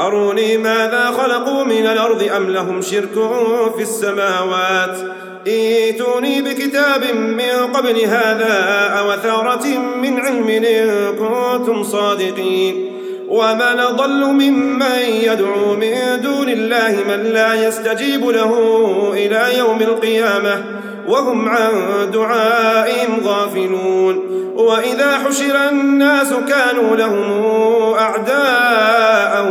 أروني ماذا خلقوا من الأرض أم لهم شرك في السماوات؟ ائتوني بكتاب من قبل هذا أو ثارة من علم إن كنتم صادقين. ومن ضل ممن يدعو من دون الله من لا يستجيب له إلى يوم القيامة وهم عن دعائهم غافلون. وإذا حشر الناس كانوا لهم أعداء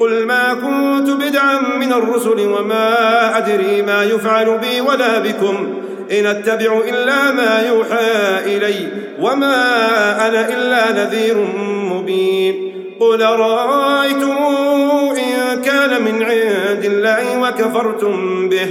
قل ما كنت بدعا من الرسل وما أدري ما يفعل بي ولا بكم. إن أتبع إلا ما يوحى إلي وما أنا إلا نذير مبين. قل رأيتم إن كان من عند الله وكفرتم به؟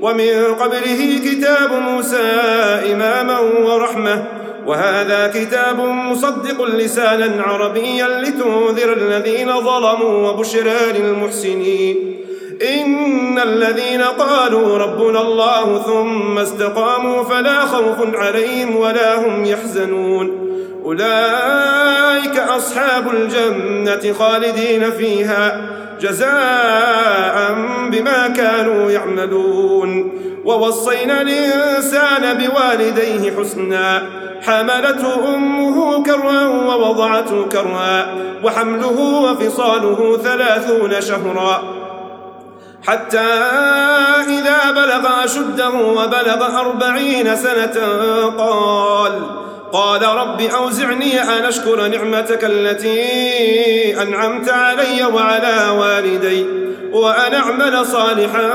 ومن قبله كتاب موسى إماما ورحمة وهذا كتاب مصدق لسانا عربيا لتنذر الذين ظلموا وبشرى للمحسنين. إن الذين قالوا ربنا الله ثم استقاموا فلا خوف عليهم ولا هم يحزنون. أولئك أصحاب الجنة خالدين فيها جزاء بما كانوا يعملون. ووصينا الإنسان بوالديه حسنا. حملته أمه كرها ووضعته كرها وحمله وفصاله ثلاثون شهرا. حتى إذا بلغ أشده وبلغ أربعين سنة قال قال رب أوزعني أن أشكر نعمتك التي أنعمت علي وعلى والدي. وأن أعمل صالحا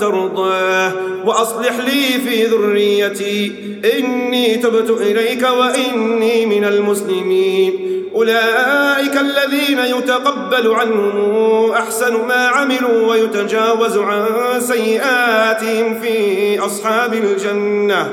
ترضاه وأصلح لي في ذريتي. إني تبت إليك وإني من المسلمين. أولئك الذين يتقبل عنهم أحسن ما عملوا ويتجاوز عن سيئاتهم في أصحاب الجنة.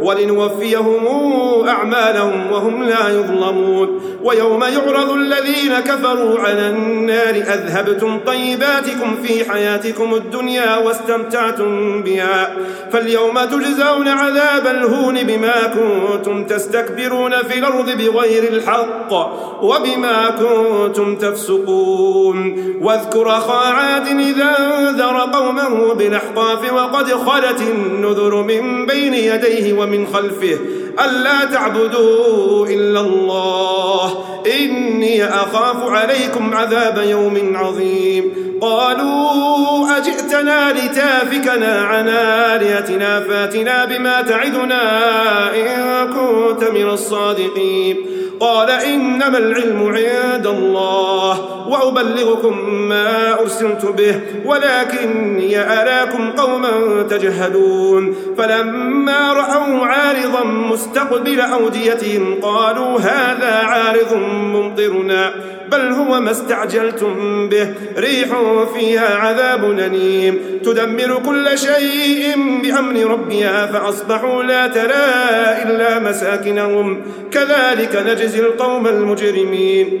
ولنوفيهم أعمالهم وهم لا يظلمون. ويوم يعرض الذين كفروا على النار أذهبتم طيباتكم في حياتكم الدنيا واستمتعتم بها. فاليوم تجزون عذاب الهون بما كنتم تستكبرون في الأرض بغير الحق وبما كنتم تفسقون. واذكر أخا عاد إذا انذر قومه بالأحقاف وقد خلت النذر من بين يديه ومن خلفه ألا تعبدوا إلا الله إني أخاف عليكم عذاب يوم عظيم. قالوا أجئتنا لتافكنا عن آلهتنا فاتنا بما تعدنا إن كنت من الصادقين. قال إنما العلم عند الله وأبلغكم ما أرسلت به ولكني أراكم قوما تجهلون. فلما رأوا عارضا مستقبل أوديتهم قالوا هذا عارض ممطرنا. بل هو ما استعجلتم به. ريح فيها عذاب أليم. تدمر كل شيء بأمر ربها فأصبحوا لا ترى إلا مساكنهم. كذلك نجزي القوم المجرمين.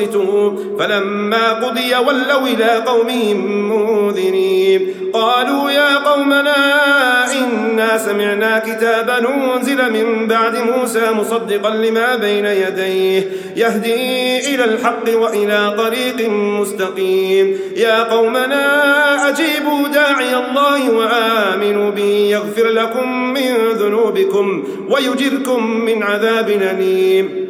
أنصتوا فلما قضي ولوا إلى قومهم منذرين قالوا يا قومنا إنا سمعنا كتابا أنزل من بعد موسى مصدقا لما بين يديه. يهدي إلى الحق وإلى طريق مستقيم. يا قومنا أجيبوا داعي الله وآمنوا به. يغفر لكم من ذنوبكم ويجركم من عذاب أليم.